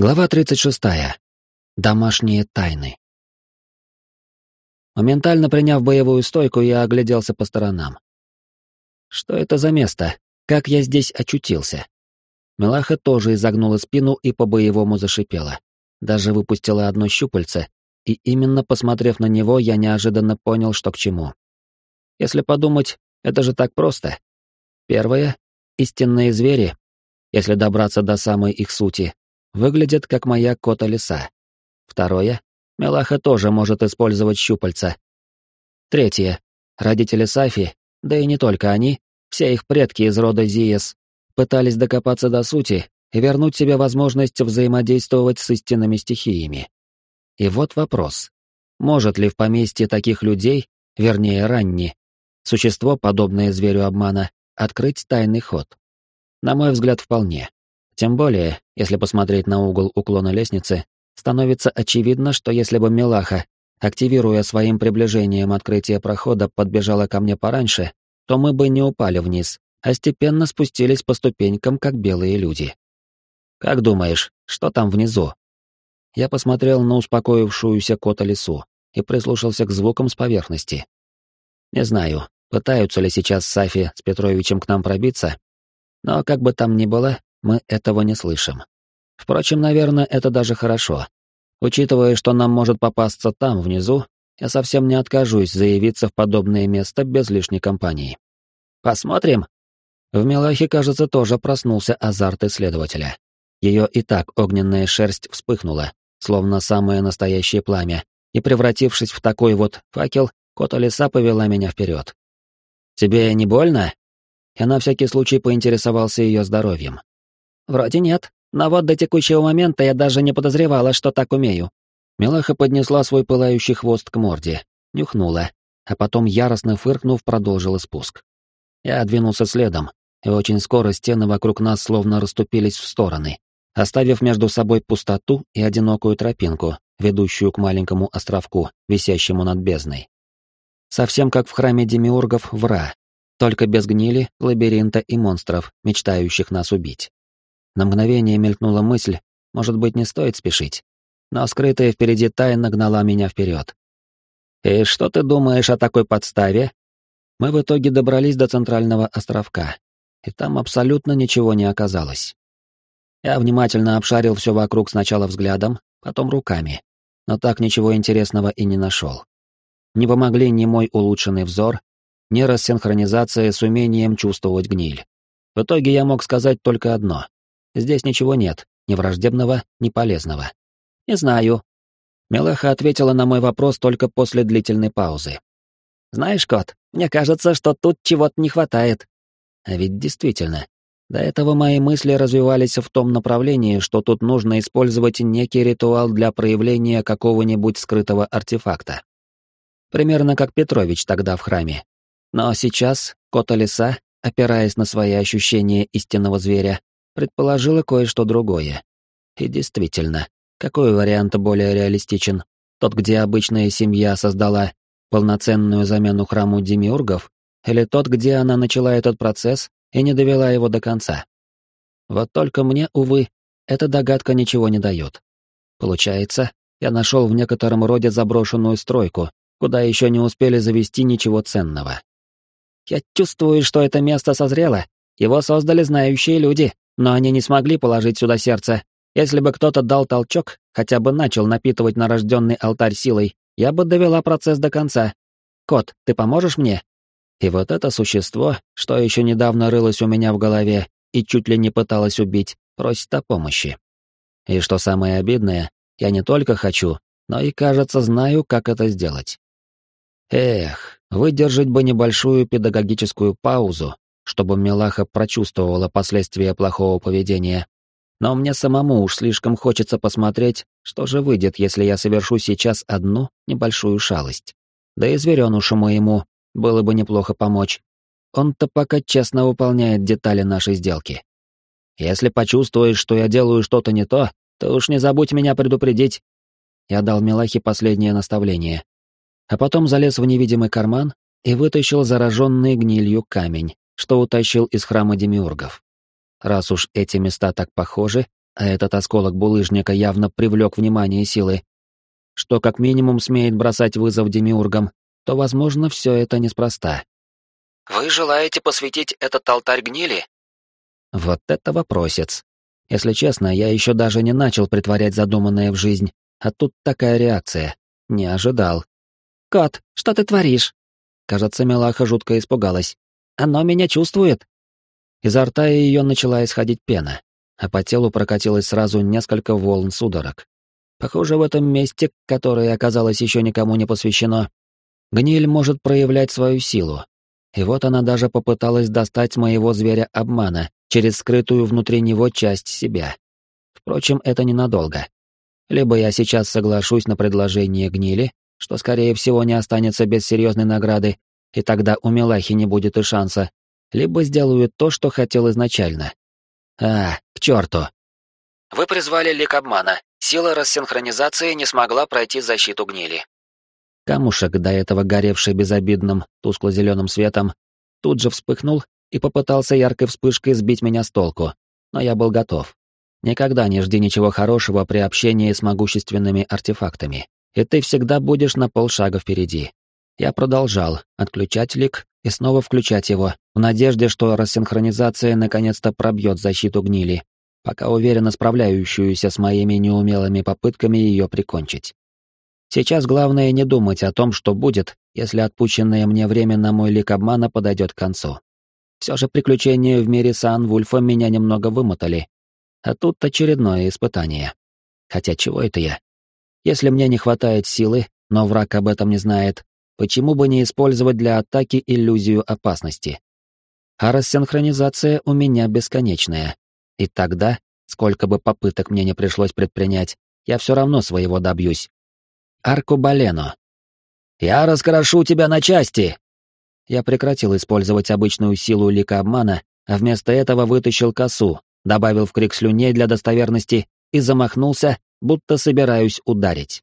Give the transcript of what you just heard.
Глава 36. Домашние тайны. Моментально приняв боевую стойку, я огляделся по сторонам. Что это за место? Как я здесь очутился? Мелаха тоже изогнула спину и по-боевому зашипела. Даже выпустила одно щупальце, и именно посмотрев на него, я неожиданно понял, что к чему. Если подумать, это же так просто. Первое — истинные звери, если добраться до самой их сути, выглядит как моя кота-лиса. Второе. Мелаха тоже может использовать щупальца. Третье. Родители Сафи, да и не только они, все их предки из рода Зиес, пытались докопаться до сути и вернуть себе возможность взаимодействовать с истинными стихиями. И вот вопрос. Может ли в поместье таких людей, вернее ранни, существо, подобное зверю обмана, открыть тайный ход? На мой взгляд, вполне. Тем более, если посмотреть на угол уклона лестницы, становится очевидно, что если бы Милаха, активируя своим приближением открытие прохода, подбежала ко мне пораньше, то мы бы не упали вниз, а степенно спустились по ступенькам, как белые люди. «Как думаешь, что там внизу?» Я посмотрел на успокоившуюся кота лесу и прислушался к звукам с поверхности. Не знаю, пытаются ли сейчас Сафи с Петровичем к нам пробиться, но как бы там ни было, мы этого не слышим. Впрочем, наверное, это даже хорошо. Учитывая, что нам может попасться там, внизу, я совсем не откажусь заявиться в подобное место без лишней компании. Посмотрим. В Мелахе, кажется, тоже проснулся азарт исследователя. Ее и так огненная шерсть вспыхнула, словно самое настоящее пламя, и, превратившись в такой вот факел, кота лиса повела меня вперед. «Тебе не больно?» Я на всякий случай поинтересовался ее здоровьем. «Вроде нет, но вот до текущего момента я даже не подозревала, что так умею». Мелаха поднесла свой пылающий хвост к морде, нюхнула, а потом, яростно фыркнув, продолжила спуск. Я двинулся следом, и очень скоро стены вокруг нас словно расступились в стороны, оставив между собой пустоту и одинокую тропинку, ведущую к маленькому островку, висящему над бездной. Совсем как в храме демиургов Вра, только без гнили, лабиринта и монстров, мечтающих нас убить. На мгновение мелькнула мысль, может быть, не стоит спешить. Но скрытая впереди тайна гнала меня вперед. «И что ты думаешь о такой подставе?» Мы в итоге добрались до центрального островка, и там абсолютно ничего не оказалось. Я внимательно обшарил все вокруг сначала взглядом, потом руками, но так ничего интересного и не нашел. Не помогли ни мой улучшенный взор, ни рассинхронизация с умением чувствовать гниль. В итоге я мог сказать только одно. Здесь ничего нет, ни враждебного, ни полезного. Не знаю. Мелаха ответила на мой вопрос только после длительной паузы. Знаешь, кот, мне кажется, что тут чего-то не хватает. А ведь действительно, до этого мои мысли развивались в том направлении, что тут нужно использовать некий ритуал для проявления какого-нибудь скрытого артефакта. Примерно как Петрович тогда в храме. Но сейчас кота лиса, опираясь на свои ощущения истинного зверя, предположила кое-что другое. И действительно, какой вариант более реалистичен? Тот, где обычная семья создала полноценную замену храму демиургов, или тот, где она начала этот процесс и не довела его до конца? Вот только мне, увы, эта догадка ничего не дает. Получается, я нашел в некотором роде заброшенную стройку, куда еще не успели завести ничего ценного. Я чувствую, что это место созрело. Его создали знающие люди, но они не смогли положить сюда сердце. Если бы кто-то дал толчок, хотя бы начал напитывать нарожденный алтарь силой, я бы довела процесс до конца. Кот, ты поможешь мне? И вот это существо, что еще недавно рылось у меня в голове и чуть ли не пыталось убить, просит о помощи. И что самое обидное, я не только хочу, но и, кажется, знаю, как это сделать. Эх, выдержать бы небольшую педагогическую паузу, чтобы Милаха прочувствовала последствия плохого поведения. Но мне самому уж слишком хочется посмотреть, что же выйдет, если я совершу сейчас одну небольшую шалость. Да и зверенушу моему было бы неплохо помочь. Он-то пока честно выполняет детали нашей сделки. Если почувствуешь, что я делаю что-то не то, то уж не забудь меня предупредить. Я дал Милахе последнее наставление. А потом залез в невидимый карман и вытащил зараженный гнилью камень, что утащил из храма демиургов. Раз уж эти места так похожи, а этот осколок булыжника явно привлек внимание силы, что как минимум смеет бросать вызов демиургам, то, возможно, все это неспроста. «Вы желаете посвятить этот алтарь гнили?» Вот это вопросец. Если честно, я еще даже не начал притворять задуманное в жизнь, а тут такая реакция. Не ожидал. «Кот, что ты творишь?» Кажется, Милаха жутко испугалась. «Оно меня чувствует». Изо рта ее начала исходить пена, а по телу прокатилось сразу несколько волн судорог. Похоже, в этом месте, которое оказалось еще никому не посвящено, гниль может проявлять свою силу. И вот она даже попыталась достать моего зверя обмана через скрытую внутри него часть себя. Впрочем, это ненадолго. Либо я сейчас соглашусь на предложение гнили, что, скорее всего, не останется без серьезной награды, и тогда у Милахи не будет и шанса, либо сделаю то, что хотел изначально. А, к черту. Вы призвали лик обмана. Сила рассинхронизации не смогла пройти защиту гнили. Камушек, до этого горевший безобидным, тускло-зеленым светом, тут же вспыхнул и попытался яркой вспышкой сбить меня с толку, но я был готов. Никогда не жди ничего хорошего при общении с могущественными артефактами, и ты всегда будешь на полшага впереди. Я продолжал отключать лик и снова включать его, в надежде, что рассинхронизация наконец-то пробьет защиту гнили, пока уверенно справляющуюся с моими неумелыми попытками ее прикончить. Сейчас главное не думать о том, что будет, если отпущенное мне время на мой лик обмана подойдет к концу. Все же приключения в мире Сан-Вульфа меня немного вымотали. А тут очередное испытание. Хотя чего это я? Если мне не хватает силы, но враг об этом не знает, почему бы не использовать для атаки иллюзию опасности? А рассинхронизация у меня бесконечная. И тогда, сколько бы попыток мне не пришлось предпринять, я все равно своего добьюсь. Аркубалено. «Я раскрошу тебя на части!» Я прекратил использовать обычную силу лика обмана, а вместо этого вытащил косу, добавил в крик слюней для достоверности и замахнулся, будто собираюсь ударить.